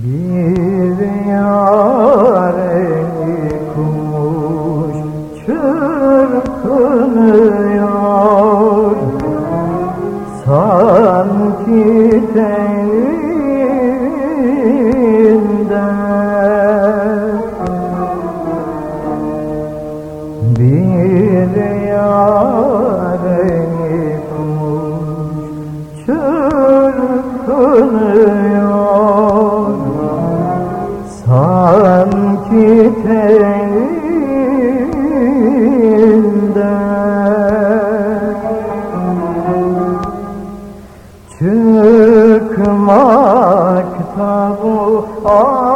Bir yare kuş çırpınıyor. Sanki teninde Bir yare kuş çırpınıyor Sanki teninde Çıkmakta bu az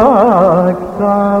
Çıkmakta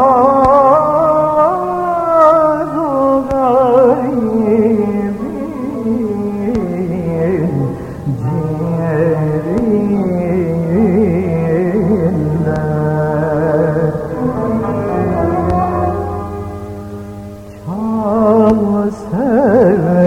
Allah sever.